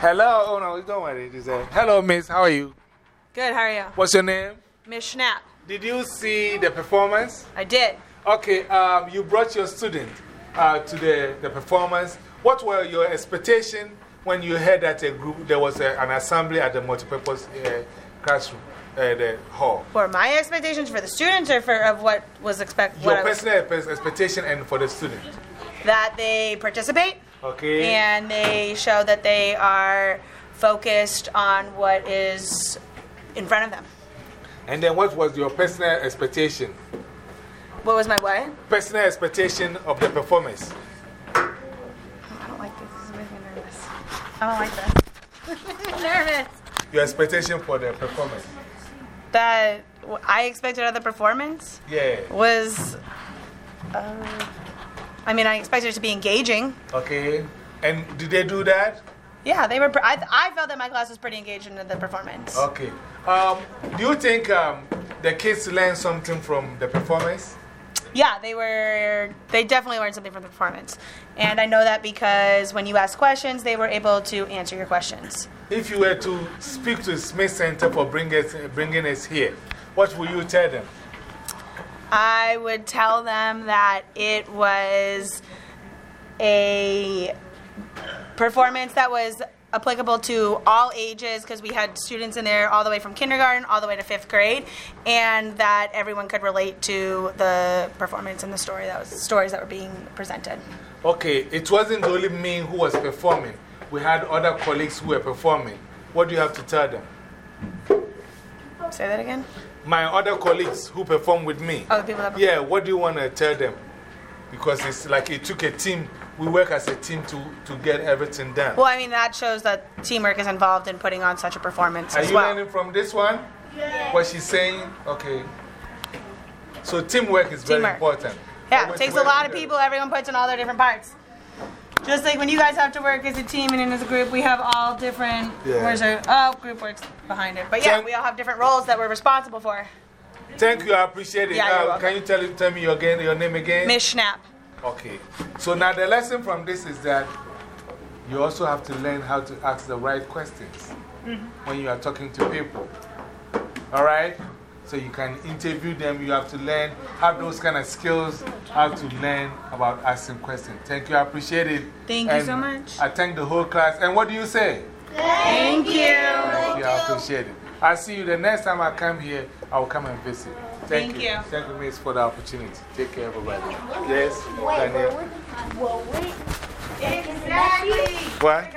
Hello. Oh, no, don't worry. She said, Hello, miss. How are you? Good, how are you? What's your name? Miss Schnapp. Did you see the performance? I did. Okay, um, you brought your student uh, to the, the performance. What were your expectations when you heard that a group, there was a, an assembly at the multipurpose uh, classroom, uh, the hall? For my expectations for the students or for of what was expected? Your personal expectation and for the student. That they participate. Okay. And they show that they are focused on what is in front of them. And then what was your personal expectation? What was my what? Personal expectation of the performance. I don't like this. This is making me nervous. I don't like this. nervous. Your expectation for the performance? That I expected of the performance? Yeah. Was. Uh, I mean, I expected it to be engaging. Okay. And did they do that? Yeah, they were. I, I felt that my class was pretty engaged in the performance. Okay. Um, do you think um, the kids learned something from the performance? Yeah, they were. They definitely learned something from the performance, and I know that because when you ask questions, they were able to answer your questions. If you were to speak to Smith Center for bring us, bringing us here, what would you tell them? I would tell them that it was a performance that was applicable to all ages because we had students in there all the way from kindergarten all the way to fifth grade, and that everyone could relate to the performance and the story that was stories that were being presented. Okay, it wasn't only me who was performing. We had other colleagues who were performing. What do you have to tell them? Say that again. My other colleagues who perform with me. Oh, the people that Yeah, what do you want to tell them? Because it's like it took a team. We work as a team to, to get everything done. Well, I mean, that shows that teamwork is involved in putting on such a performance Are as you well. learning from this one? Yeah. What she's saying? Okay. So teamwork is very important. Yeah, it takes a lot of people, everyone puts in all their different parts. Just like when you guys have to work as a team and in as a group, we have all different. Yeah. Where's our. Oh, group works behind it. But yeah, Thank- we all have different roles that we're responsible for. Thank you, I appreciate it. Yeah, Uh, can you tell, tell me again, your name again? Miss Schnapp. Okay. So now the lesson from this is that you also have to learn how to ask the right questions Mm-hmm. when you are talking to people. All right? So you can interview them. You have to learn, have those kind of skills, how to learn about asking questions. Thank you, I appreciate it. Thank you so much. I thank the whole class. And what do you say? Thank you. Thank you, I appreciate it. I'll see you the next time I come here. I will come and visit. Thank, Thank you. Thank you, Miss, for the opportunity. Take care, everybody. Yes, Daniel. Well, wait. Exactly. What?